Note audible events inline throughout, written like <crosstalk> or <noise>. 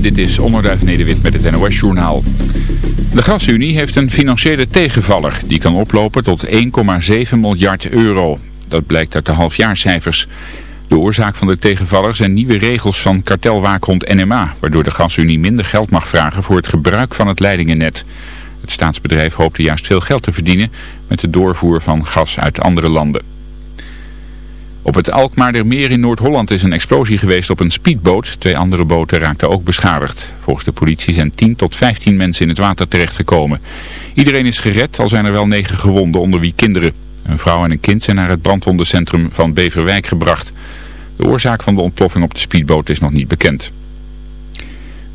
dit is Onderduif Nederwit met het NOS-journaal. De Gasunie heeft een financiële tegenvaller. Die kan oplopen tot 1,7 miljard euro. Dat blijkt uit de halfjaarcijfers. De oorzaak van de tegenvaller zijn nieuwe regels van kartelwaakhond NMA... waardoor de Gasunie minder geld mag vragen voor het gebruik van het leidingennet. Het staatsbedrijf hoopte juist veel geld te verdienen... met de doorvoer van gas uit andere landen. Op het Alkmaardermeer in Noord-Holland is een explosie geweest op een speedboot. Twee andere boten raakten ook beschadigd. Volgens de politie zijn 10 tot 15 mensen in het water terechtgekomen. Iedereen is gered, al zijn er wel negen gewonden, onder wie kinderen. Een vrouw en een kind zijn naar het brandwondencentrum van Beverwijk gebracht. De oorzaak van de ontploffing op de speedboot is nog niet bekend.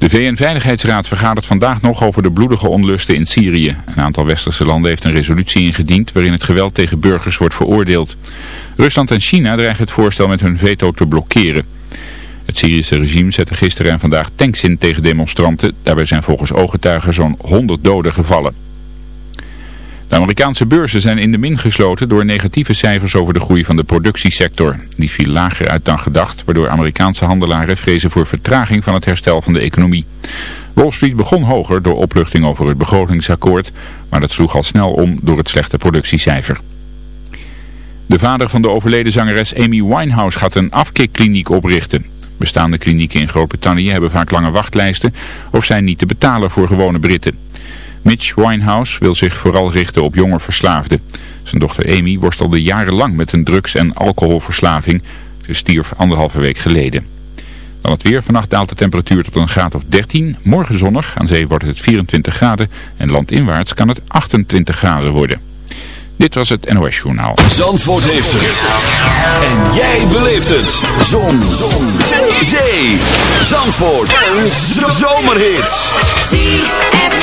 De VN-veiligheidsraad vergadert vandaag nog over de bloedige onlusten in Syrië. Een aantal westerse landen heeft een resolutie ingediend waarin het geweld tegen burgers wordt veroordeeld. Rusland en China dreigen het voorstel met hun veto te blokkeren. Het Syrische regime zette gisteren en vandaag tanks in tegen demonstranten. Daarbij zijn volgens ooggetuigen zo'n 100 doden gevallen. De Amerikaanse beurzen zijn in de min gesloten door negatieve cijfers over de groei van de productiesector. Die viel lager uit dan gedacht, waardoor Amerikaanse handelaren vrezen voor vertraging van het herstel van de economie. Wall Street begon hoger door opluchting over het begrotingsakkoord, maar dat sloeg al snel om door het slechte productiecijfer. De vader van de overleden zangeres Amy Winehouse gaat een afkikkliniek oprichten. Bestaande klinieken in Groot-Brittannië hebben vaak lange wachtlijsten of zijn niet te betalen voor gewone Britten. Mitch Winehouse wil zich vooral richten op jonge verslaafden. Zijn dochter Amy worstelde jarenlang met een drugs- en alcoholverslaving. Ze stierf anderhalve week geleden. Dan het weer. Vannacht daalt de temperatuur tot een graad of 13. Morgen zonnig. Aan zee wordt het 24 graden. En landinwaarts kan het 28 graden worden. Dit was het NOS Journaal. Zandvoort heeft het. En jij beleeft het. Zon. Zon. Zee. Zandvoort. Een zomerhit. ZFM.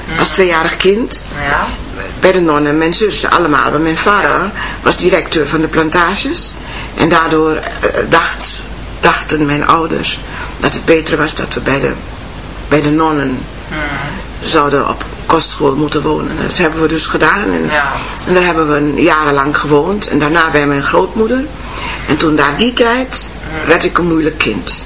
als tweejarig kind. Ja. Bij de nonnen, mijn zussen allemaal. Maar mijn vader was directeur van de plantages. En daardoor eh, dacht, dachten mijn ouders dat het beter was dat we bij de, bij de nonnen zouden op kostschool moeten wonen. Dat hebben we dus gedaan. En, Ja. en daar hebben we jarenlang gewoond. En daarna bij mijn grootmoeder. En toen na die tijd werd ik een moeilijk kind.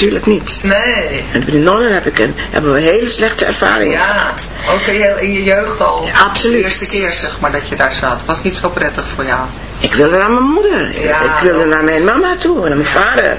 Natuurlijk niet. Nee. En bij de nonnen heb ik een, hebben we hele slechte ervaringen Ja, gehad. ook in je, in je jeugd al. Ja, absoluut. De eerste keer zeg maar dat je daar zat. Was niet zo prettig voor jou. Ik wilde naar mijn moeder. Ja. Ik wilde naar mijn mama toe en naar mijn vader.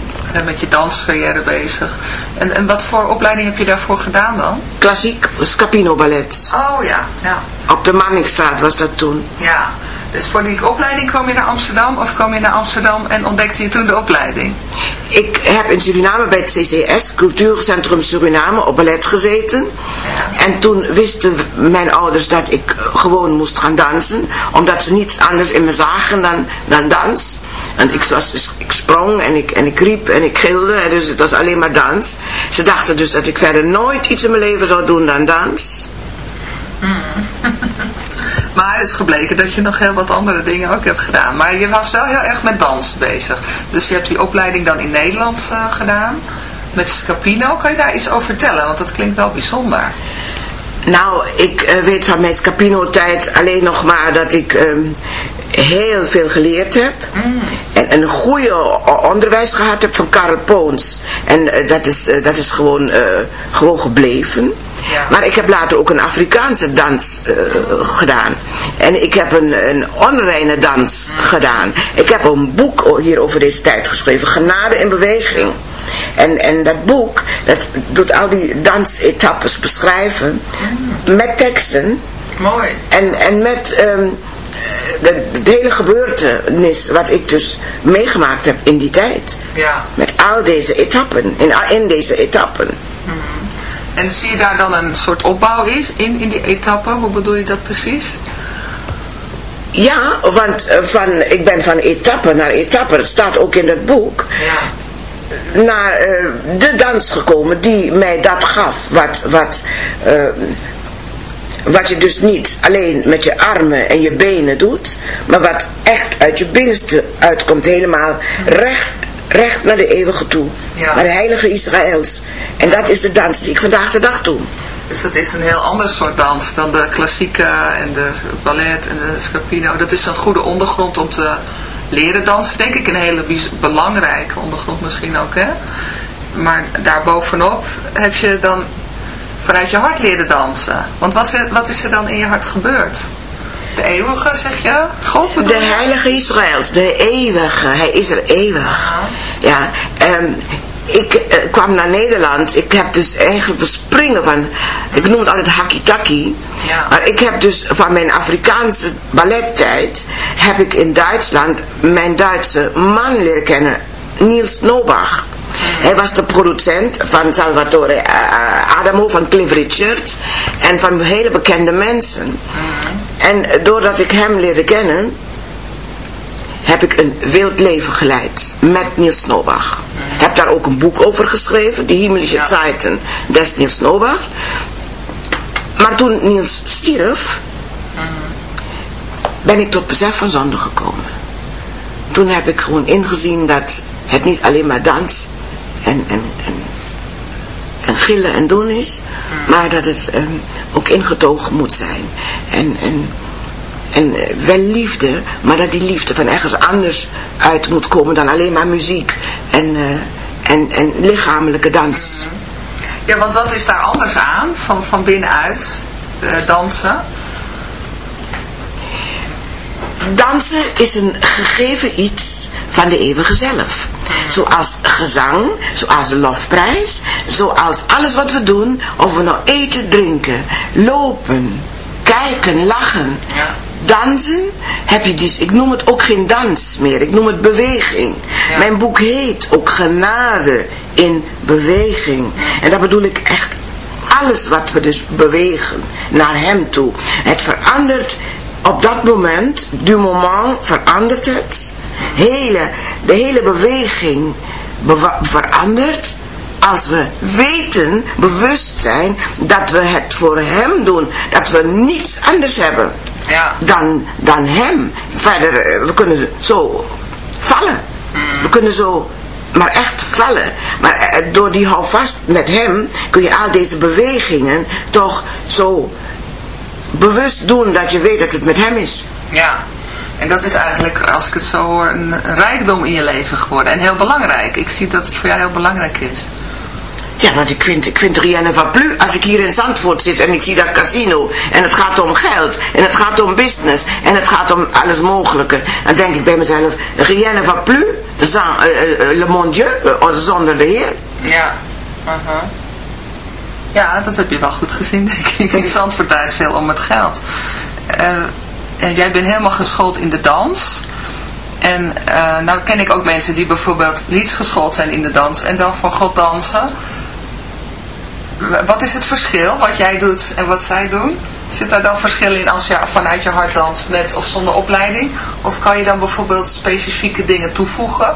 met je danscarrière bezig. En, en wat voor opleiding heb je daarvoor gedaan dan? Klassiek Scapino ballet. Oh ja, ja. Op de Manningstraat was dat toen. Ja, dus voor die opleiding kwam je naar Amsterdam of kwam je naar Amsterdam en ontdekte je toen de opleiding? Ik heb in Suriname bij het CCS, Cultuurcentrum Suriname, op ballet gezeten. En toen wisten mijn ouders dat ik gewoon moest gaan dansen. Omdat ze niets anders in me zagen dan, dan dans. En ik, was, dus- ik sprong en ik, en ik riep en ik gilde. En dus het was alleen maar dans. Ze dachten dus dat ik verder nooit iets in mijn leven zou doen dan dans. <laughs> Maar het is gebleken dat je nog heel wat andere dingen ook hebt gedaan. Maar je was wel heel erg met dans bezig. Dus je hebt die opleiding dan in Nederland eh, gedaan. Met Scapino. Kan je daar iets over vertellen? Want dat klinkt wel bijzonder. Nou, ik eh, weet van mijn Scapino-tijd alleen nog maar dat ik ehm, heel veel geleerd heb. En een goede onderwijs gehad heb van Karel Poons. En eh, dat, is, eh, dat is gewoon, eh, gewoon gebleven. Ja. Maar ik heb later ook een Afrikaanse dans gedaan. En ik heb een, een onreine dans gedaan. Ik heb een boek hier over deze tijd geschreven. Genade in beweging. En, en dat boek, dat doet al die dansetappes beschrijven. Met teksten. Mooi. En, en met ehm, de, de hele gebeurtenis wat ik dus meegemaakt heb in die tijd. Ja. Met al deze etappen, in, in deze etappen. En zie je daar dan een soort opbouw is in, in die etappe? Hoe bedoel je dat precies? Ja, want eh, van, ik ben van etappe naar etappe, het staat ook in het boek, Ja. naar eh, de dans gekomen die mij dat gaf. Wat, wat, eh, wat je dus niet alleen met je armen en je benen doet, maar wat echt uit je binnenste uitkomt, helemaal recht, recht naar de eeuwige toe. Ja. Naar de heilige Israëls. En dat is de dans die ik vandaag de dag doe. Dus dat is een heel ander soort dans dan de klassieke en de ballet en de scapino. Dat is een goede ondergrond om te leren dansen, denk ik. Een hele belangrijke ondergrond misschien ook, hè. Maar daarbovenop heb je dan vanuit je hart leren dansen. Want wat is er, wat is er dan in je hart gebeurd? De eeuwige, zeg je? God bedoel De heilige Israëls, de eeuwige, hij is er eeuwig. Ja, ehm, ik eh, kwam naar Nederland, ik heb dus eigenlijk verspringen van, ik noem het altijd hakitaki. Ja. Maar ik heb dus van mijn Afrikaanse ballettijd, heb ik in Duitsland mijn Duitse man leren kennen, Niels Nobach. Hij was de producent van Salvatore eh, eh, Adamo, van Cliff Richard en van hele bekende mensen. En doordat ik hem leerde kennen, heb ik een wild leven geleid met Niels Nobach. Heb daar ook een boek over geschreven, Die Himmlische Ja. Zeiten des Niels Nobach. Maar toen Niels stierf, ben ik tot besef van zonde gekomen. Toen heb ik gewoon ingezien dat het niet alleen maar dans en, en, en, en gillen en doen is, maar dat het ehm, ook ingetogen moet zijn. En, en, en eh, wel liefde, maar dat die liefde van ergens anders uit moet komen dan alleen maar muziek en, eh, en, en lichamelijke dans. Ja, want wat is daar anders aan, van, van binnenuit, eh, dansen? Dansen is een gegeven iets van de eeuwige zelf. Zoals gezang, zoals de lofprijs, zoals alles wat we doen, of we nou eten, drinken, lopen, kijken, lachen. Ja. Dansen heb je dus, ik noem het ook geen dans meer, ik noem het beweging. Ja. Mijn boek heet ook Genade in Beweging. En dat bedoel ik echt alles wat we dus bewegen naar hem toe. Het verandert op dat moment, du moment, verandert het. Hele, de hele beweging verandert als we weten, bewust zijn, dat we het voor hem doen. Dat we niets anders hebben Ja. dan, dan hem. Verder, eh, we kunnen zo vallen. We kunnen zo maar echt vallen. Maar eh, door die houvast met hem kun je al deze bewegingen toch zo bewust doen dat je weet dat het met hem is. Ja, en dat is eigenlijk, als ik het zo hoor, een, rijkdom in je leven geworden. En heel belangrijk. Ik zie dat het voor jou heel belangrijk is. Ja, want ik vind, ik vind Rienne van Plu, als ik hier in Zandvoort zit en ik zie dat casino en het gaat om geld en het gaat om business en het gaat om alles mogelijke, dan denk ik bij mezelf, Rienne van Plu, le mon Dieu, eh, zonder de Heer. Ja. aha. Ja, dat heb je wel goed gezien, <laughs> denk ik. In Zandvoort draait veel om het geld. Eh, en jij bent helemaal geschoold in de dans. En eh, nou ken ik ook mensen die bijvoorbeeld niet geschoold zijn in de dans en dan voor God dansen. Wat is het verschil wat jij doet en wat zij doen? Zit daar dan verschil in als je vanuit je hart danst met of zonder opleiding? Of kan je dan bijvoorbeeld specifieke dingen toevoegen?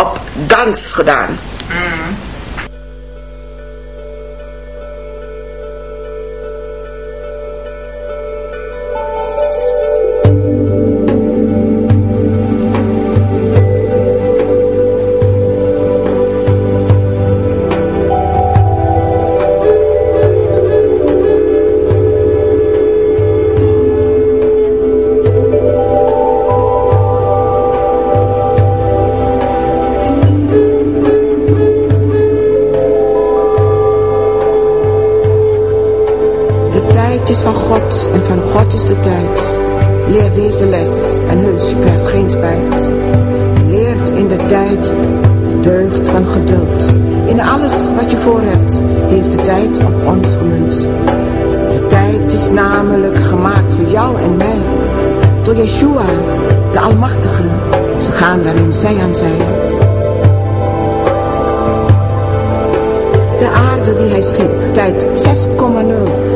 op dans gedaan. De de deugd van geduld. In alles wat je voor hebt, heeft de tijd op ons gemunt. De tijd is namelijk gemaakt voor jou en mij. Door Yeshua, de Almachtige. Ze gaan daarin zij aan zij. De aarde die hij schiep, tijd 6,0.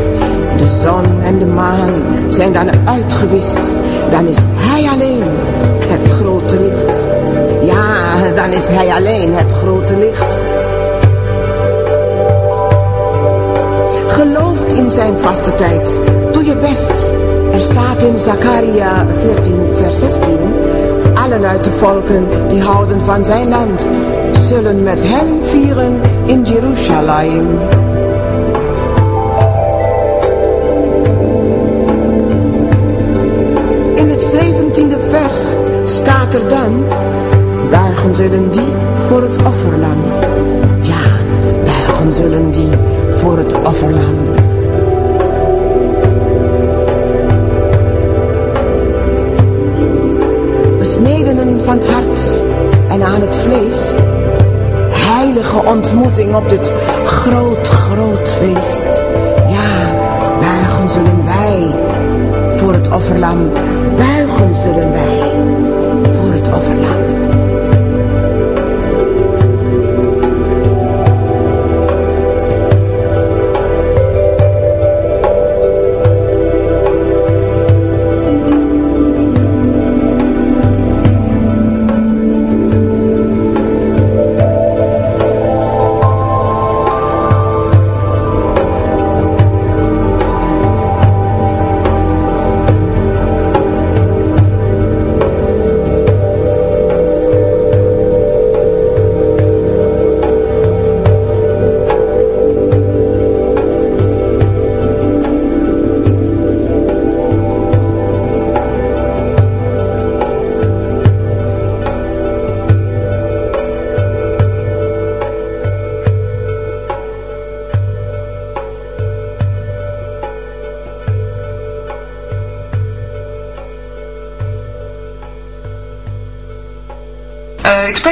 De zon en de maan zijn dan uitgewist. Dan is hij alleen het grote licht. Ja, dan is hij alleen het grote licht. Gelooft in zijn vaste tijd. Doe je best. Er staat in Zakaria 14 vers 16. Allen uit de volken die houden van zijn land. Zullen met hem vieren in Jeruzalem. Dan, buigen zullen die voor het offerlam. Ja, buigen zullen die voor het offerlam. Besnedenen van het hart en aan het vlees, heilige ontmoeting op dit groot, groot feest. Ja, buigen zullen wij voor het offerlam. Buigen zullen wij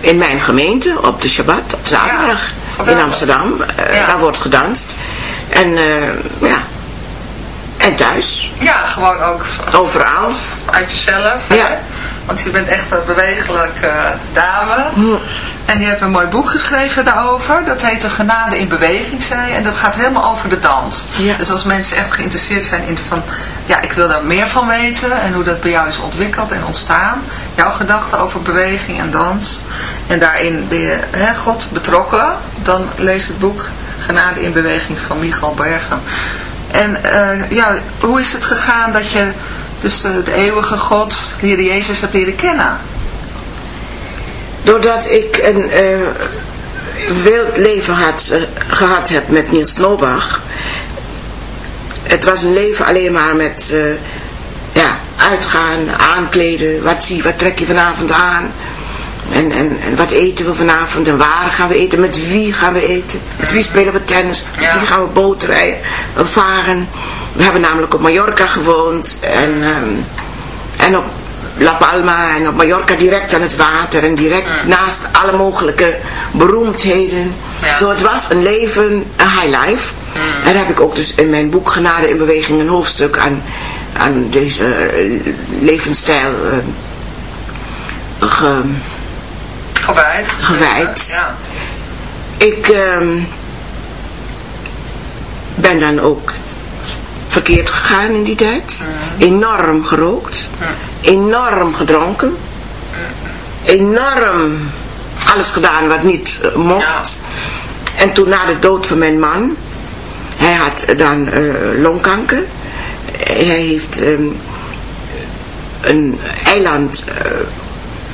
in mijn gemeente op de Shabbat, op zaterdag ja, in Amsterdam. Uh, ja. Daar wordt gedanst. En uh, ja, en thuis. Ja, gewoon ook. Overal. Uit jezelf. Ja. Hè? Want je bent echt een bewegelijke dame. Hm. En je hebt een mooi boek geschreven daarover. Dat heet De Genade in Beweging, zei je. En dat gaat helemaal over de dans. Ja. Dus als mensen echt geïnteresseerd zijn in van... Ja, ik wil daar meer van weten. En hoe dat bij jou is ontwikkeld en ontstaan. Jouw gedachten over beweging en dans. En daarin de hè, God betrokken. Dan lees het boek Genade in Beweging van Michal Bergen. En uh, ja, hoe is het gegaan dat je dus de, de eeuwige God, de Heer Jezus, hebt leren kennen? Doordat ik een uh, wild leven had, uh, gehad heb met Niels Nobach. Het was een leven alleen maar met uh, ja, uitgaan, aankleden, wat zie wat trek je vanavond aan. En, en, en wat eten we vanavond en waar gaan we eten, met wie gaan we eten, met wie spelen we tennis, met wie gaan we bootrijden, we varen. We hebben namelijk op Mallorca gewoond en, um, en op La Palma en op Mallorca direct aan het water en direct naast alle mogelijke beroemdheden. Ja. Zo het was een leven, een high life. En daar heb ik ook dus in mijn boek Genade in Beweging een hoofdstuk aan aan deze eh, levensstijl eh, ge- Gewijd. Gewijd. Ja. ik ehm, ben dan ook verkeerd gegaan in die tijd. Enorm gerookt. Enorm gedronken. Enorm alles gedaan wat niet eh, mocht. En toen na de dood van mijn man, hij had dan eh, longkanker. Hij heeft ehm, een eiland eh,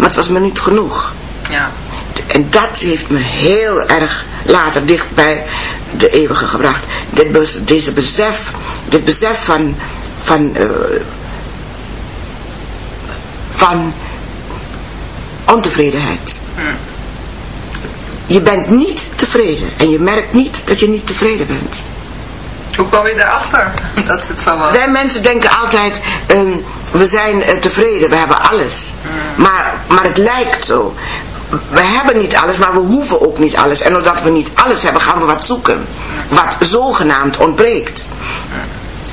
maar het was me niet genoeg. Ja. En dat heeft me heel erg later dicht bij de eeuwige gebracht. Dit, deze besef, dit besef van, van, eh, van ontevredenheid. Je bent niet tevreden en je merkt niet dat je niet tevreden bent. Hoe kwam je daarachter <laughs> dat het zo was? Wij mensen denken altijd, ehm, we zijn eh, tevreden, we hebben alles. Maar, maar het lijkt zo. We hebben niet alles, maar we hoeven ook niet alles. En doordat we niet alles hebben, gaan we wat zoeken. Wat zogenaamd ontbreekt.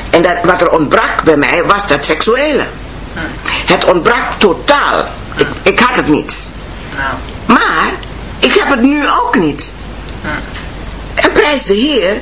En dat, wat er ontbrak bij mij, was dat seksuele. Het ontbrak totaal. Ik, ik had het niet. Maar, ik heb het nu ook niet. En prijs de Heer,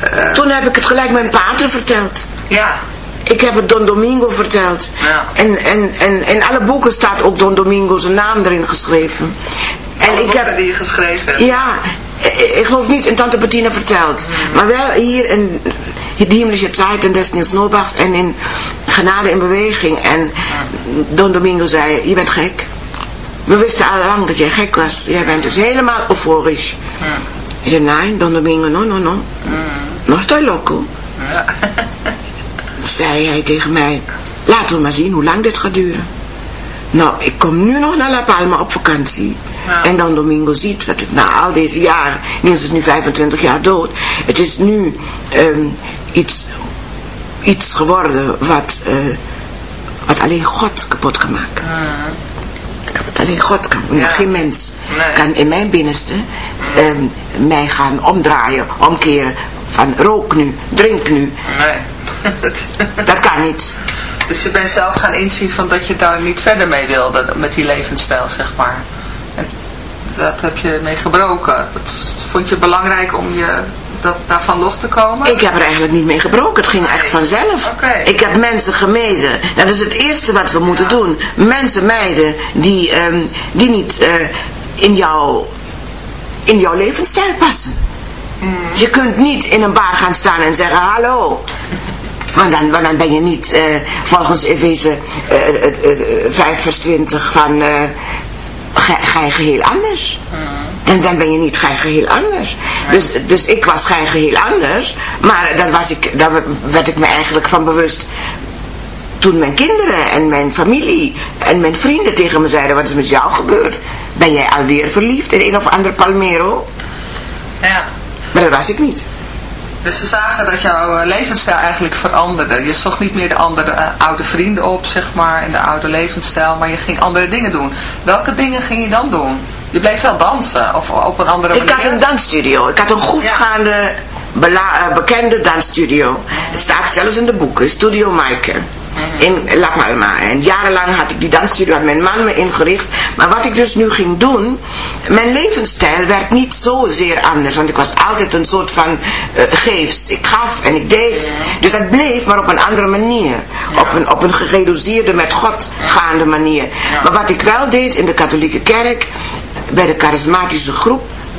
eh, Toen heb ik het gelijk mijn pater verteld. ja, Ik heb het Don Domingo verteld. Ja. En, en, en in alle boeken staat ook Don Domingo zijn naam erin geschreven. En alle ik heb, die je geschreven hebt. ja, ik, geloof niet in Tante Bettina verteld. Maar wel hier in Die Himmlische Zeit en des Niels Nobachs en in Genade in Beweging. En Don Domingo zei, je bent gek. We wisten al lang dat jij gek was. Jij bent dus helemaal euforisch. Ik zei, nee, Don Domingo, no, no, no. No estoy loco. Zei hij tegen mij, laten we maar zien hoe lang dit gaat duren. Nou, ik kom nu nog naar La Palma op vakantie. Ja. En dan Domingo ziet dat het na al deze jaren, Niels is nu 25 jaar dood, het is nu ehm, iets, iets geworden wat, eh, wat alleen God kapot kan maken. Ik heb het alleen God kan. Ja. Geen mens Nee. kan in mijn binnenste ehm, mij gaan omdraaien, omkeren. Van rook nu, drink nu. Nee. <laughs> Dat kan niet. dus je bent zelf gaan inzien van dat je daar niet verder mee wilde met die levensstijl, zeg maar. En dat heb je mee gebroken. Dat vond je belangrijk om je dat, daarvan los te komen? Ik heb er eigenlijk niet mee gebroken. Het ging echt vanzelf. Ik heb mensen gemeden. Dat is het eerste wat we moeten Ja. doen. Mensen mijden die, ehm, die niet eh, in, jouw, in jouw levensstijl passen. Je kunt niet in een bar gaan staan en zeggen hallo. Want dan, want dan ben je niet eh, volgens Efeze eh, 5 vers 20 van... eh, ga, ga je geheel anders. En dan ben je niet gij geheel anders. Dus, dus ik was gij geheel anders. Maar dat was ik, daar werd ik me eigenlijk van bewust. Toen mijn kinderen en mijn familie en mijn vrienden tegen me zeiden... Wat is met jou gebeurd? Ben jij alweer verliefd in een of ander Palmero? Ja. Maar dat was ik niet. Dus ze zagen dat jouw eh, levensstijl eigenlijk veranderde. Je zocht niet meer de andere eh, oude vrienden op, zeg maar, en de oude levensstijl, maar je ging andere dingen doen. Welke dingen ging je dan doen? Je bleef wel dansen, of op een andere Ik manier? had een dansstudio. Ik had een goedgaande, bela- eh, bekende dansstudio. Het staat zelfs in de boeken. Studio Maaike. In La Palma. En jarenlang had ik die dansstudio, had mijn man me ingericht. Maar wat ik dus nu ging doen, mijn levensstijl werd niet zozeer anders. Want ik was altijd een soort van eh, geefs. Ik gaf en ik deed. Dus dat bleef, maar op een andere manier. Op, een, op een gereduceerde, met God gaande manier. Maar wat ik wel deed in de katholieke kerk, bij de charismatische groep,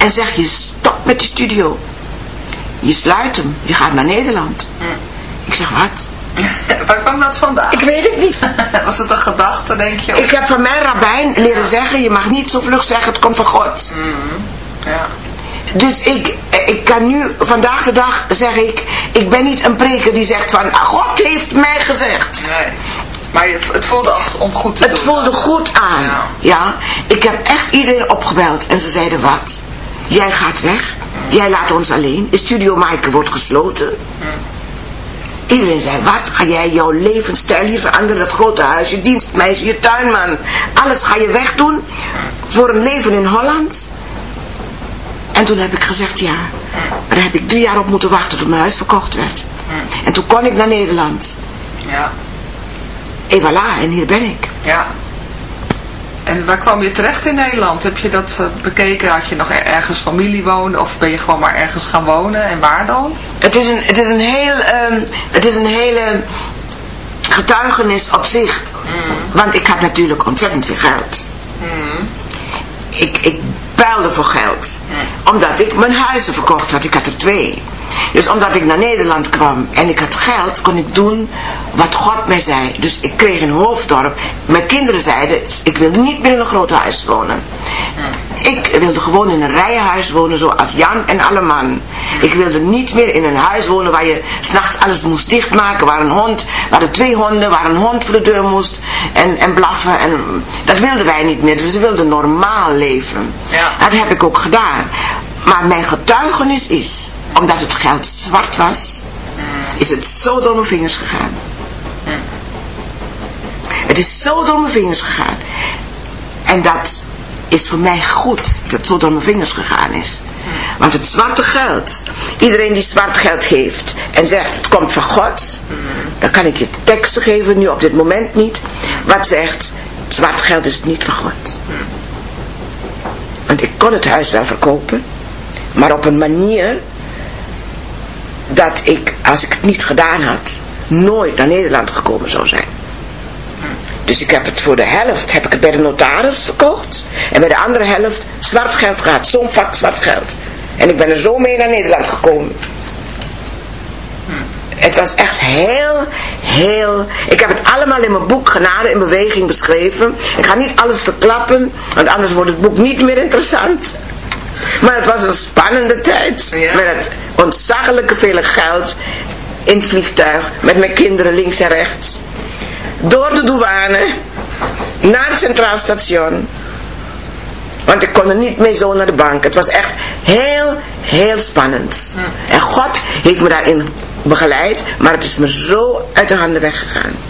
en zeg je stop met de studio. Je sluit hem, je gaat naar Nederland. Ik zeg wat? <laughs> Waar kwam dat vandaan? Ik weet het niet. <laughs> Was het een gedachte, denk je? Ik heb van mijn rabbijn leren zeggen, je mag niet zo vlug zeggen, het komt van God. Ja. Dus ik, ik kan nu, vandaag de dag zeg ik, ik ben niet een preker die zegt van, "Ah, God heeft mij gezegd. Nee. Maar het voelde als om goed te doen. Het voelde goed aan. Ja. Ja. Ik heb echt iedereen opgebeld en ze zeiden wat? Jij gaat weg. Jij laat ons alleen. De studio Maaike wordt gesloten. Iedereen zei, wat? Ga jij jouw levensstijl hier veranderen? Dat grote huis, je dienstmeisje, je tuinman. Alles ga je wegdoen voor een leven in Holland? En toen heb ik gezegd ja. Maar daar heb ik drie jaar op moeten wachten tot mijn huis verkocht werd. En toen kon ik naar Nederland. Ja. En voilà, en hier ben ik. Ja. En waar kwam je terecht in Nederland? Heb je dat eh, bekeken? Had je nog er- ergens familie wonen? Of ben je gewoon maar ergens gaan wonen? En waar dan? Het is een, het is een heel, ehm, het is een hele getuigenis op zich. Want ik had natuurlijk ontzettend veel geld. Ik, ik puilde voor geld. Omdat ik mijn huizen verkocht had. Ik had er twee. Dus omdat ik naar Nederland kwam en ik had geld, kon ik doen wat God mij zei. Dus ik kreeg een hoofddorp. Mijn kinderen zeiden, ik wil niet meer in een groot huis wonen. Ik wilde gewoon in een rijenhuis wonen zoals Jan en alle man. Ik wilde niet meer in een huis wonen waar je s'nachts alles moest dichtmaken. Waar een hond, waar er twee honden, waar een hond voor de deur moest en, en blaffen. En, dat wilden wij niet meer. Dus we wilden normaal leven. Ja. Dat heb ik ook gedaan. Maar mijn getuigenis is, omdat het geld zwart was, is het zo door mijn vingers gegaan. Het is zo door mijn vingers gegaan. En dat is voor mij goed dat het zo door mijn vingers gegaan is. Want het zwarte geld, iedereen die zwart geld heeft en zegt het komt van God, dan kan ik je teksten geven, nu op dit moment niet, wat zegt zwart geld is niet van God. Want ik kon het huis wel verkopen, maar op een manier dat ik, als ik het niet gedaan had, nooit naar Nederland gekomen zou zijn. Dus ik heb het voor de helft heb ik het bij de notaris verkocht. En bij de andere helft zwart geld gehad. Zo'n pak zwart geld. En ik ben er zo mee naar Nederland gekomen. Het was echt heel, heel... Ik heb het allemaal in mijn boek Genade in Beweging beschreven. Ik ga niet alles verklappen, want anders wordt het boek niet meer interessant. Maar het was een spannende tijd. Ja. Met het ontzaglijke vele geld in het vliegtuig. Met mijn kinderen links en rechts. Door de douane. Naar het Centraal Station. Want ik kon er niet mee zo naar de bank. Het was echt heel, heel spannend. En God heeft me daarin begeleid. Maar het is me zo uit de handen weggegaan.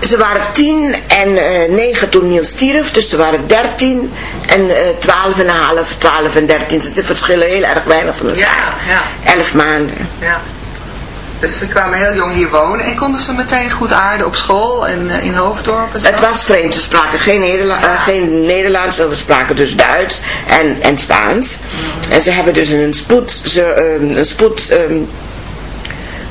Ze waren tien en eh, negen toen Niels stierf, dus ze waren dertien en eh, twaalf en een half, twaalf en dertien. Ze verschillen heel erg weinig van elkaar. Ja, Elf maanden. Ja. Dus ze kwamen heel jong hier wonen en konden ze meteen goed aarden op school en eh, in Hoofddorp en zo? Het was vreemd, ze spraken geen, Nederla geen Nederlands, we spraken dus Duits en, en Spaans. En ze hebben dus een spoed, ze, ehm, een spoed ehm,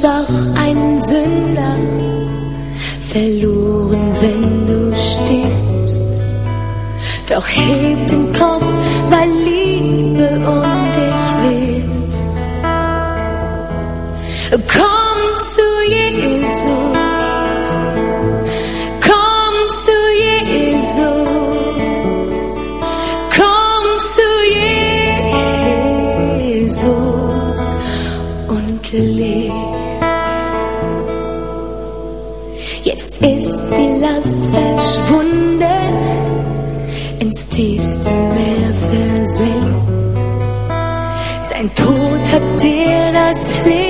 Verwundet schwach ein Sünder, verloren, wenn du stirbst. Doch heb den Kopf, die Last verschwunden, ins tiefste Meer versenkt. Sein Tod hat dir das Leben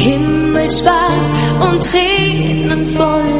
Himmel schwarz und Tränen voll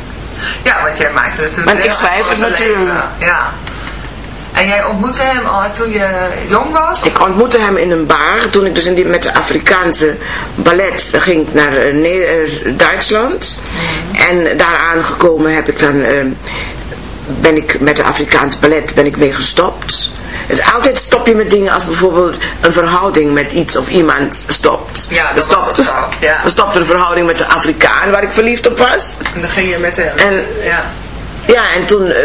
Ja, want jij maakte natuurlijk Maar ik schrijf het natuurlijk. Ja. En jij ontmoette hem al toen je jong was? Ik ontmoette hem in een bar. Toen ik dus in die, met de Afrikaanse ballet ging naar uh, Duitsland. Mhm. En daar aangekomen heb ik dan... Uh, ben ik met de Afrikaanse ballet ben ik mee gestopt. Het, altijd stop je met dingen als bijvoorbeeld een verhouding met iets of iemand stopt. Ja, dat stopt, was zo. Ja. We stopten een verhouding met de Afrikaan waar ik verliefd op was. En dan ging je met hem. En, ja. Ja, en toen uh,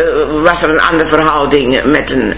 was er een andere verhouding met een,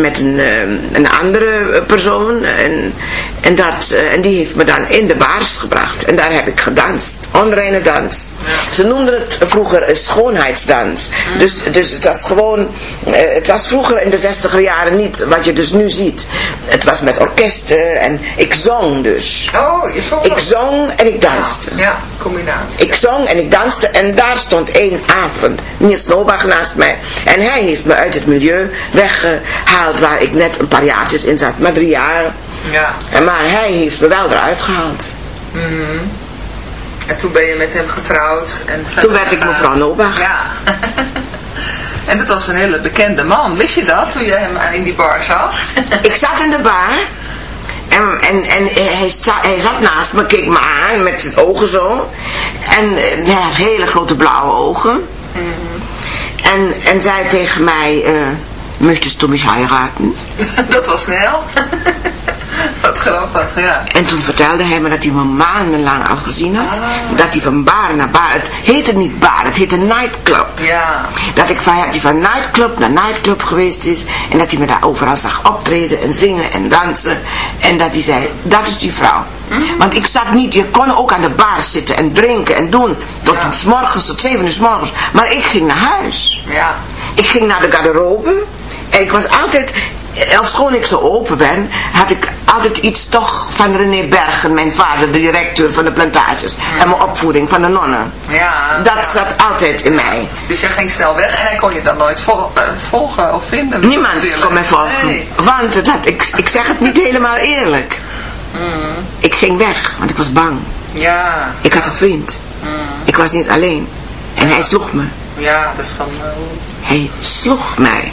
met een, uh, een andere persoon. En, en, dat, uh, en die heeft me dan in de baars gebracht. En daar heb ik gedanst. Onreine dans. Ze noemden het vroeger een schoonheidsdans. Mm. Dus, dus het was gewoon... het was vroeger in de zestiger jaren niet wat je dus nu ziet. Het was met orkesten en ik zong dus. Oh, je zong Ik zong en ik danste. Ja, ja combinatie. Ik zong en ik danste en daar stond één avond Niels Nobach naast mij. En hij heeft me uit het milieu weggehaald waar ik net een paar jaartjes in zat. Maar drie jaar. Ja. En maar hij heeft me wel eruit gehaald. Mm -hmm. En toen ben je met hem getrouwd. En toen werd ik mevrouw Nobach. Ja. <laughs> en dat was een hele bekende man. Wist je dat toen je hem in die bar zag? <laughs> ik zat in de bar. En, en, en hij, sta, hij zat naast me, keek me aan met zijn ogen zo. En hij had hele grote blauwe ogen. Mm -hmm. en, en zei tegen mij, uh, möchtest du mich heiraten? <laughs> Dat was snel. <laughs> Wat grappig, ja. En toen vertelde hij me dat hij me maandenlang al gezien had. Ah. Dat hij van bar naar bar, het heette niet bar, het heette nightclub. Ja. Dat ik van, hij van nightclub naar nightclub geweest is. En dat hij me daar overal zag optreden en zingen en dansen. En dat hij zei, dat is die vrouw. Mm. Want ik zat niet, je kon ook aan de bar zitten en drinken en doen. Tot ja. s morgens, tot zeven uur s morgens. Maar ik ging naar huis. Ja. Ik ging naar de garderobe. Ik was altijd of schoon ik zo open ben, had ik altijd iets toch van René Bergen, mijn vader, de directeur van de plantages. En mijn opvoeding van de nonnen. Ja. Dat ja. zat altijd in mij. Dus jij ging snel weg en hij kon je dan nooit vol- eh, volgen of vinden? Niemand natuurlijk. kon mij volgen. Nee. Want het had, ik, ik zeg het niet helemaal eerlijk. Ik ging weg, want ik was bang. Ja. Ik had een vriend. Ik was niet alleen. En hij sloeg me. Ja, dat is dan... eh, Hij sloeg mij.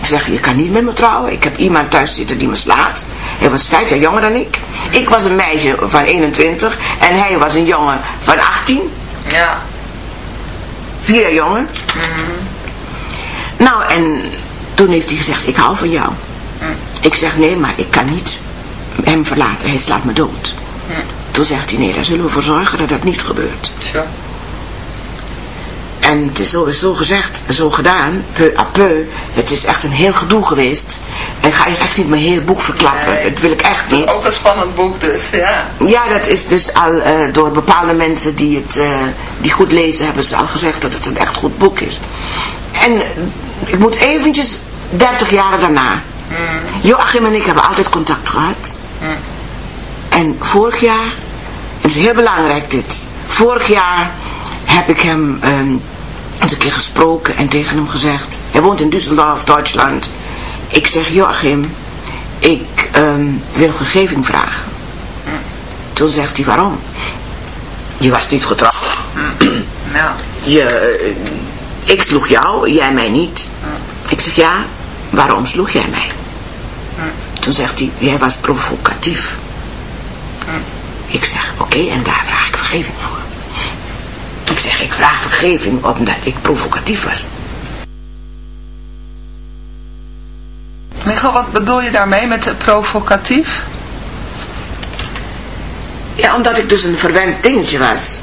Ik zeg, je kan niet met me trouwen. Ik heb iemand thuis zitten die me slaat. Hij was vijf jaar jonger dan ik. Ik was een meisje van 21 en hij was een jongen van 18. Ja. Vier jaar jonger. Nou, en toen heeft hij gezegd, ik hou van jou. Ik zeg, nee, maar ik kan niet hem verlaten. Hij slaat me dood. Toen zegt hij, nee, daar zullen we voor zorgen dat dat niet gebeurt. Tja. En het is zo, gezegd, zo gedaan, peu à peu. Het is echt een heel gedoe geweest. En ik ga je echt niet mijn hele boek verklappen. Nee. Dat wil ik echt Het is niet. ook een spannend boek dus, ja. Ja, dat is dus al eh, door bepaalde mensen die het eh, die goed lezen, hebben ze al gezegd dat het een echt goed boek is. En ik moet eventjes 30 jaar daarna. Joachim en ik hebben altijd contact gehad. En vorig jaar, het is heel belangrijk dit. Vorig jaar heb ik hem ehm, eens een keer gesproken en tegen hem gezegd. Hij woont in Düsseldorf, Duitsland. Ik zeg, Joachim, ik ehm, wil vergeving vragen. Toen zegt hij, waarom? Je was niet getrouwd. Nou, Je, eh, ik sloeg jou, jij mij niet. Ik zeg, ja, waarom sloeg jij mij? Toen zegt hij, jij was provocatief. Ik zeg, oké, en daar vraag ik vergeving voor. Ik zeg, ik vraag vergeving omdat ik provocatief was. Michel, wat bedoel je daarmee met provocatief? Ja, omdat ik dus een verwend dingetje was.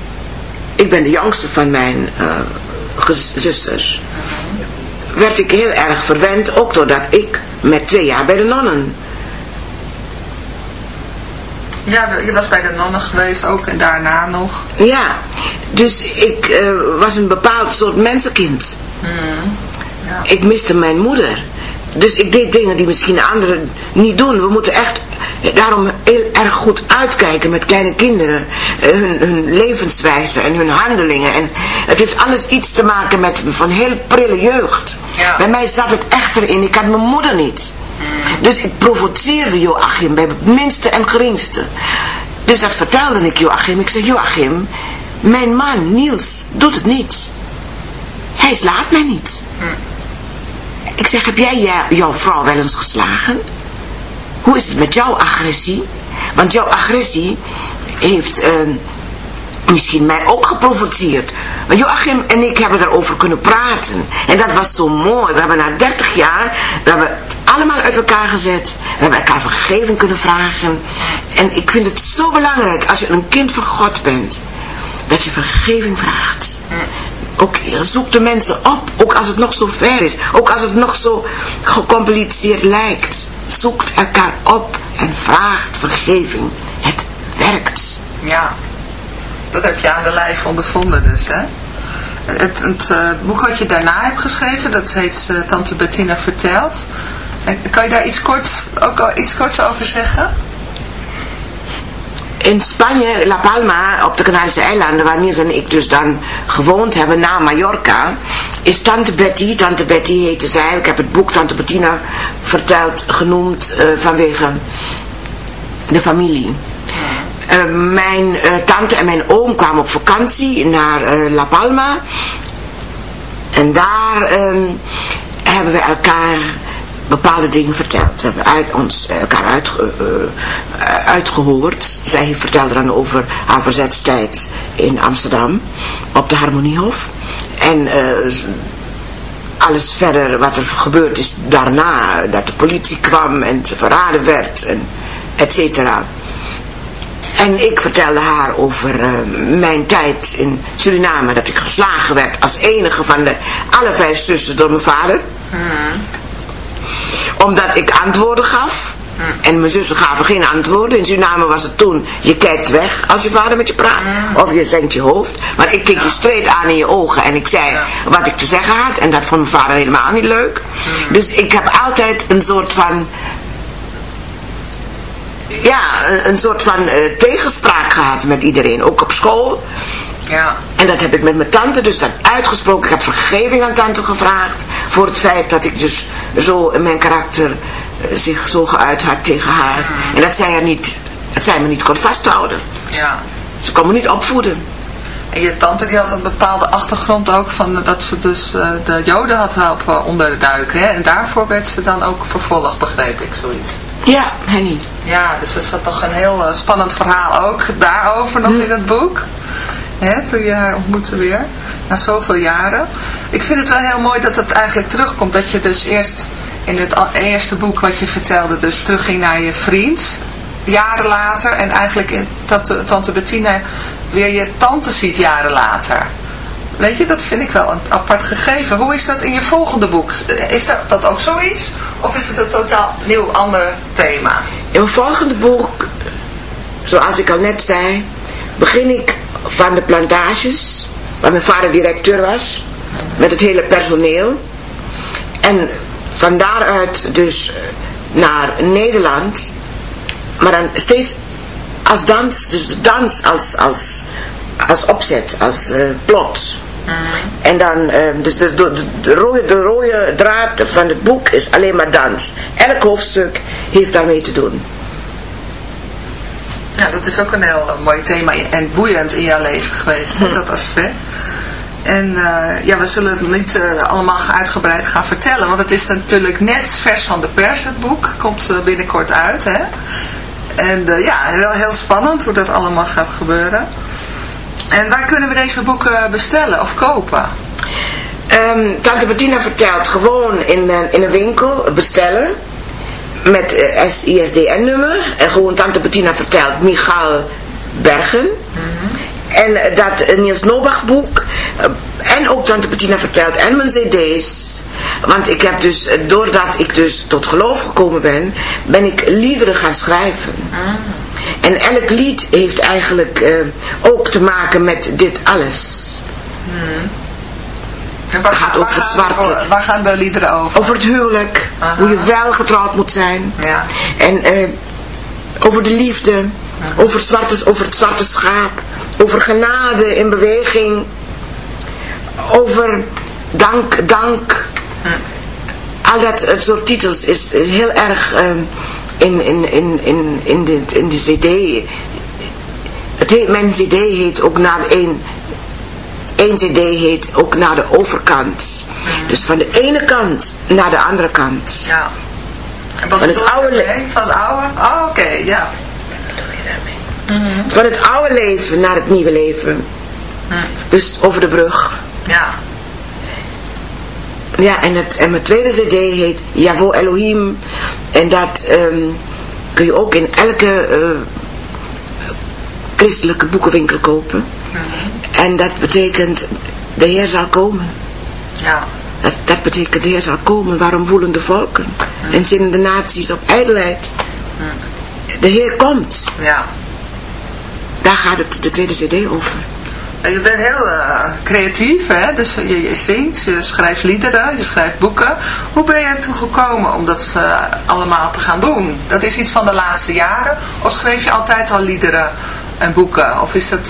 Ik ben de jongste van mijn eh, gez- zusters. Werd ik heel erg verwend, ook doordat ik met twee jaar bij de nonnen. Ja, je was bij de nonnen geweest ook en daarna nog. Ja, dus ik eh, was een bepaald soort mensenkind. Ja. Ik miste mijn moeder. Dus ik deed dingen die misschien anderen niet doen. We moeten echt daarom heel erg goed uitkijken met kleine kinderen. Eh, Hun, hun levenswijze en hun handelingen. En het heeft alles iets te maken met van heel prille jeugd. Ja. Bij mij zat het echt erin. Ik had mijn moeder niet. Dus ik provoceerde Joachim bij het minste en geringste. Dus dat vertelde ik Joachim. Ik zei, Joachim, mijn man Niels doet het niet. Hij slaat mij niet. Ik zeg, heb jij jou- jouw vrouw wel eens geslagen? Hoe is het met jouw agressie? Want jouw agressie heeft eh, misschien mij ook geprovoceerd. Maar Joachim en ik hebben erover kunnen praten. En dat was zo mooi. We hebben na 30 jaar, we hebben het allemaal uit elkaar gezet. We hebben elkaar vergeving kunnen vragen. En ik vind het zo belangrijk als je een kind van God bent. Dat je vergeving vraagt. Ook zoek de mensen op, ook als het nog zo ver is, ook als het nog zo gecompliceerd lijkt. Zoekt elkaar op en vraagt vergeving. Het werkt. Ja, dat heb je aan de lijf ondervonden dus, hè? Het, het eh, boek wat je daarna hebt geschreven, dat heet eh, Tante Bettina Vertelt. En Kan je daar iets korts, ook al iets korts over zeggen? In Spanje, La Palma, op de Canarische eilanden, waar Niels en ik dus dan gewoond hebben na Mallorca, is Tante Betty, Tante Betty heette zij, ik heb het boek Tante Bettina verteld, genoemd eh, vanwege de familie. Eh, mijn eh, tante en mijn oom kwamen op vakantie naar eh, La Palma. En daar ehm, hebben we elkaar bepaalde dingen verteld. We hebben uit, ons elkaar uitge, uitgehoord. Zij vertelde dan over haar verzetstijd in Amsterdam op de Harmoniehof. En alles verder wat er gebeurd is daarna, dat de politie kwam en ze verraden werd, en et cetera. En ik vertelde haar over uh, mijn tijd in Suriname, dat ik geslagen werd als enige van de alle vijf zussen door mijn vader. Hmm. Omdat ik antwoorden gaf. En mijn zussen gaven geen antwoorden. In Suriname was het toen, je kijkt weg als je vader met je praat. Of je zenkt je hoofd. Maar ik keek je streed aan in je ogen en ik zei wat ik te zeggen had. En dat vond mijn vader helemaal niet leuk. Dus ik heb altijd een soort van... Ja, een, soort van uh, tegenspraak gehad met iedereen. Ook op school. Ja. En dat heb ik met mijn tante dus dan uitgesproken. Ik heb vergeving aan tante gevraagd. Voor het feit dat ik dus zo in mijn karakter eh, zich zo geuit had tegen haar. En dat zij, er niet, dat zij me niet kon vasthouden. Ja. Ze kon me niet opvoeden. En je tante die had een bepaalde achtergrond ook van dat ze dus uh, de joden had helpen onderduiken. Hè? En daarvoor werd ze dan ook vervolgd, begreep ik, zoiets. Ja, Henny. Ja, dus er zat toch een heel uh, spannend verhaal ook daarover nog hm. in het boek. Hè, toen je haar ontmoette weer, na zoveel jaren. Ik vind het wel heel mooi dat het eigenlijk terugkomt, dat je dus eerst in het eerste boek wat je vertelde, dus terugging naar je vriend, jaren later, en eigenlijk in, dat tante Bettina weer je tante ziet jaren later. Weet je, dat vind ik wel een apart gegeven. Hoe is dat in je volgende boek? Is dat, ook zoiets? Of is het een totaal nieuw ander thema? In mijn volgende boek, zoals ik al net zei, begin ik van de plantages, waar mijn vader directeur was, met het hele personeel. En van daaruit dus naar Nederland. Maar dan steeds als dans, dus de dans als, als, als opzet, als uh, plot. Mm. En dan, uh, dus de, de, de, rode, de rode draad van het boek is alleen maar dans. Elk hoofdstuk heeft daarmee te doen. Ja, dat is ook een heel mooi thema en boeiend in jouw leven geweest, mm. dat aspect. En uh, ja, we zullen het niet uh, allemaal uitgebreid gaan vertellen. Want het is natuurlijk net vers van de pers, het boek. Komt binnenkort uit, hè. En ja, wel heel spannend hoe dat allemaal gaat gebeuren. En waar kunnen we deze boeken bestellen of kopen? Um, Tante Bettina vertelt gewoon in, in een winkel bestellen. Met ISDN-nummer. En gewoon Tante Bettina vertelt Michaal Bergen. Mhm. En dat Niels Nobach boek. Eh, en ook Tante Bettina vertelt. En mijn cd's. Want ik heb dus, doordat ik dus tot geloof gekomen ben, ben ik liederen gaan schrijven. Mm. En elk lied heeft eigenlijk uh, ook te maken met dit alles. Mm. En waar, gaat over het zwarte. Waar gaan de liederen over? Over het huwelijk. Hoe je wel getrouwd moet zijn. Ja. En uh, over de liefde. Over, het zwarte, over het zwarte schaap over genade in beweging, over dank, dank. Hm. Al dat soort titels is, is heel erg uh, in, in, in, in, in, de, in de cd. Het heet, mijn cd heet ook naar één, één cd heet ook naar de overkant. Hm. Dus van de ene kant naar de andere kant. Ja. En wat van het oude Van het oude? Oh, oké, ja. Mhm. Van het oude leven naar het nieuwe leven. Mhm. Dus over de brug. Ja. Ja, en, het, en mijn tweede cd heet Javo Elohim. En dat ehm, kun je ook in elke uh, christelijke boekenwinkel kopen. Mhm. En dat betekent, de Heer zal komen. Ja. Dat, dat betekent, de Heer zal komen. Waarom voelen de volken? En zinnen de naties op ijdelheid? De Heer komt. Ja daar gaat het de tweede cd over. Je bent heel uh, creatief, hè? dus je, zingt, je schrijft liederen, je schrijft boeken. Hoe ben je ertoe gekomen om dat uh, allemaal te gaan doen? Dat is iets van de laatste jaren? Of schreef je altijd al liederen en boeken? Of is dat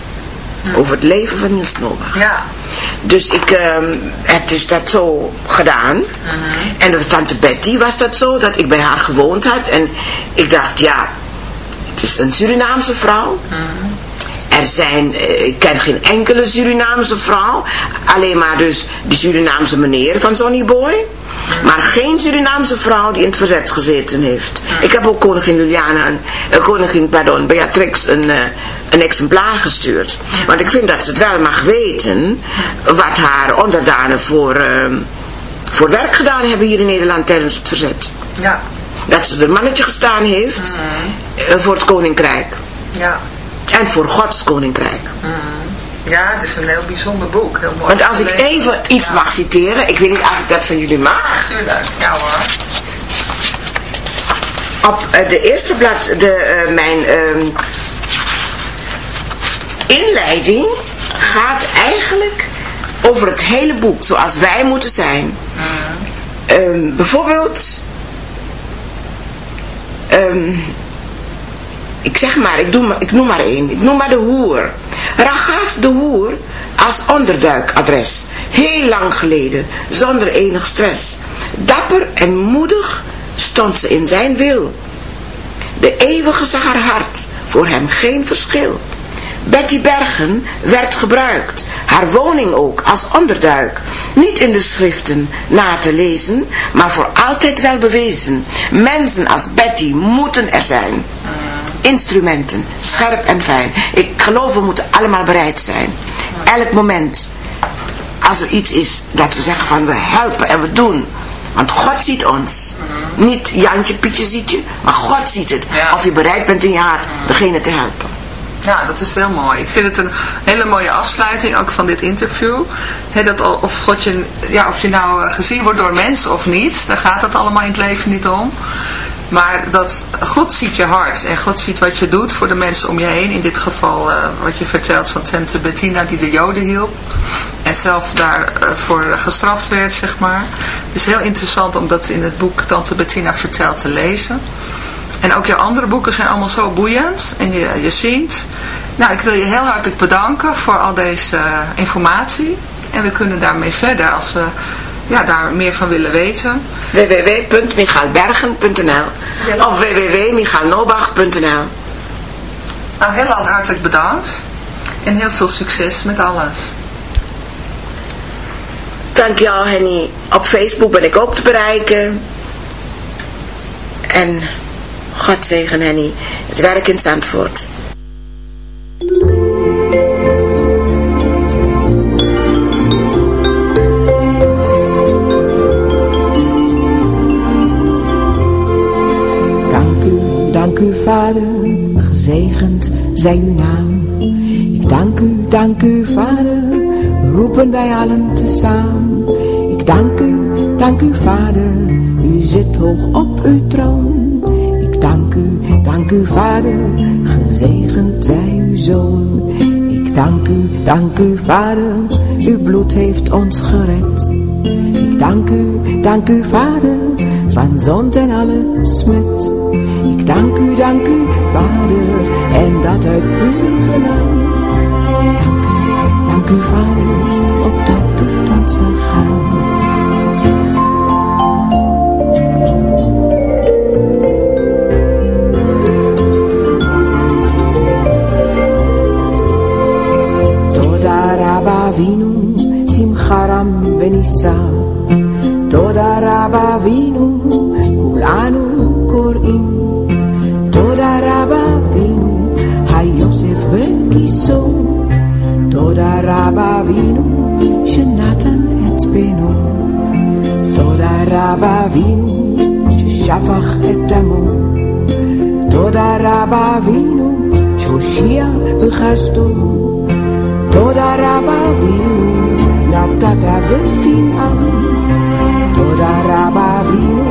Over het leven van Niels Nobach. Ja. Dus ik uh, heb dus dat zo gedaan. Uh -huh. En door tante Betty was dat zo, dat ik bij haar gewoond had. En ik dacht, ja, het is een Surinaamse vrouw. Uh -huh. Er zijn, uh, ik ken geen enkele Surinaamse vrouw. Alleen maar dus die Surinaamse meneer van Sonny Boy. Maar geen Surinaamse vrouw die in het verzet gezeten heeft. Ik heb ook koningin Juliana, uh, koningin, pardon, Beatrix een, uh, een exemplaar gestuurd. Want ik vind dat ze het wel mag weten wat haar onderdanen voor, uh, voor werk gedaan hebben hier in Nederland tijdens het verzet. Ja. Dat ze er mannetje gestaan heeft mm. voor het koninkrijk. Ja. En voor Gods koninkrijk. Mm. Ja, het is een heel bijzonder boek. Heel mooi Want als ik even iets ja. mag citeren, ik weet niet als ik dat van jullie mag. Tuurlijk, ja hoor. Op uh, de eerste blad, de, uh, mijn uh, inleiding gaat eigenlijk over het hele boek, zoals wij moeten zijn. Mm. bijvoorbeeld, um, ik zeg maar, ik, doe, ik noem maar één, ik noem maar de hoer. Ragaf de hoer als onderduikadres. Heel lang geleden, zonder enig stress. Dapper en moedig stond ze in zijn wil. De eeuwige zag haar hart, voor hem geen verschil. Betty Bergen werd gebruikt, haar woning ook als onderduik. Niet in de schriften na te lezen, maar voor altijd wel bewezen. Mensen als Betty moeten er zijn instrumenten, scherp en fijn. Ik geloof we moeten allemaal bereid zijn. Elk moment, als er iets is dat we zeggen van we helpen en we doen. Want God ziet ons. Niet Jantje, Pietje ziet je, maar God ziet het. Of je bereid bent in je hart degene te helpen. Ja, dat is heel mooi. Ik vind het een hele mooie afsluiting ook van dit interview. Dat of, God je, ja, of je nou gezien wordt door mensen of niet, daar gaat het allemaal in het leven niet om. Maar dat God ziet je hart en God ziet wat je doet voor de mensen om je heen. In dit geval uh, wat je vertelt van Tante Bettina die de Joden hielp. En zelf daarvoor uh, gestraft werd, zeg maar. Het is heel interessant om dat in het boek Tante Bettina vertelt te lezen. En ook je andere boeken zijn allemaal zo boeiend. En je, je zingt. Nou, ik wil je heel hartelijk bedanken voor al deze uh, informatie. En we kunnen daarmee verder als we ja, daar meer van willen weten. www.michaalbergen.nl of www.michaalnobach.nl Nou, heel hartelijk bedankt. En heel veel succes met alles. Dankjewel Henny. Op Facebook ben ik ook te bereiken. En God zegen Henny. Het werk in Zandvoort. u, Vader, gezegend zij uw naam. Ik dank u, dank u, Vader, roepen wij allen tezamen. Ik dank u, dank u, Vader, u zit hoog op uw troon. Ik dank u, dank u, Vader, gezegend zij uw Zoon. Ik dank u, dank u, Vader, uw bloed heeft ons gered. Ik dank u, dank u, Vader van zond en alle smet. Ik dank u, dank u, vader, en dat uit puur genade. Dank u, dank u, vader, opdat het zal gaan. venissam Toda raba vinum korim Toda raba vinum ha Yosef ben kisom Toda raba vinum shenatan et benum Toda raba vino shafach et Toda raba vinum shoshia Toda rabavinu. Nautata vin an Toda raba vino.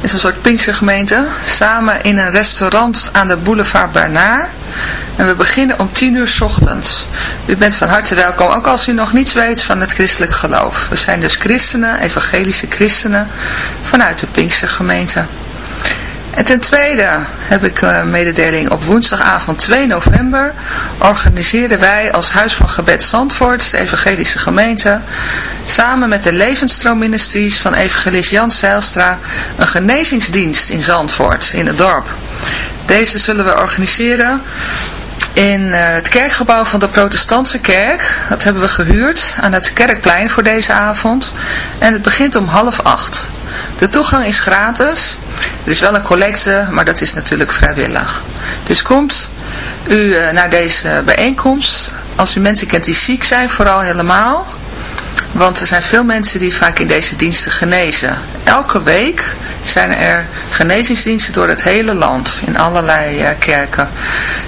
is een soort Pinkstergemeente, samen in een restaurant aan de boulevard Bernard. En we beginnen om 10 uur ochtends. U bent van harte welkom, ook als u nog niets weet van het christelijk geloof. We zijn dus christenen, evangelische christenen, vanuit de Pinkstergemeente. En ten tweede heb ik een mededeling op woensdagavond 2 november organiseren wij als Huis van Gebed Zandvoort, de evangelische gemeente, samen met de Levensstroomministries van evangelist Jan Zijlstra een genezingsdienst in Zandvoort, in het dorp. Deze zullen we organiseren in het kerkgebouw van de protestantse kerk. Dat hebben we gehuurd aan het kerkplein voor deze avond. En het begint om half acht. De toegang is gratis. Er is wel een collecte, maar dat is natuurlijk vrijwillig. Dus komt u naar deze bijeenkomst. Als u mensen kent die ziek zijn, vooral helemaal. Want er zijn veel mensen die vaak in deze diensten genezen. Elke week zijn er genezingsdiensten door het hele land. In allerlei uh, kerken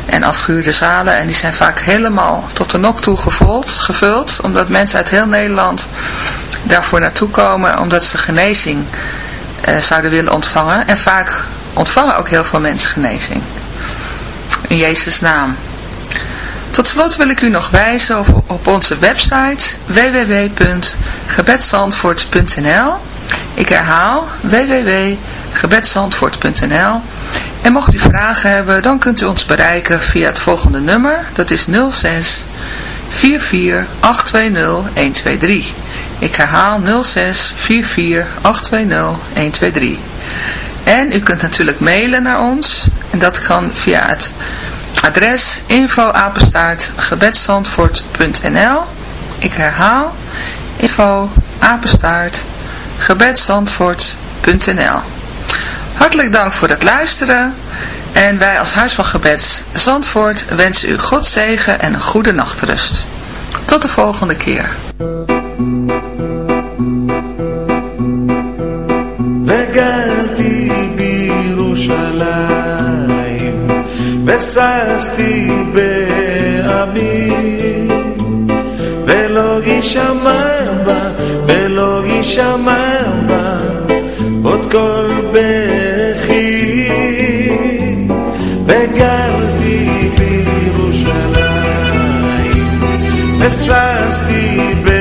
en afgehuurde zalen. En die zijn vaak helemaal tot de nok toe gevuld, gevuld. Omdat mensen uit heel Nederland daarvoor naartoe komen. Omdat ze genezing uh, zouden willen ontvangen. En vaak ontvangen ook heel veel mensen genezing. In Jezus' naam. Tot slot wil ik u nog wijzen op, onze website www.gebedzandvoort.nl Ik herhaal www.gebedzandvoort.nl En mocht u vragen hebben, dan kunt u ons bereiken via het volgende nummer. Dat is 06 44 820 123. Ik herhaal 06 44 820 123. En u kunt natuurlijk mailen naar ons. En dat kan via het adres info apenstaart gebedzandvoort.nl Ik herhaal info apenstaart gebedzandvoort.nl Hartelijk dank voor het luisteren en wij als Huis van Gebed Zandvoort wensen u God zegen en een goede nachtrust. Tot de volgende keer. וששתי בעמי ולא יישמע בה ולא יישמע בה עוד קול בכי וגרתי בירושלים וששתי בעמי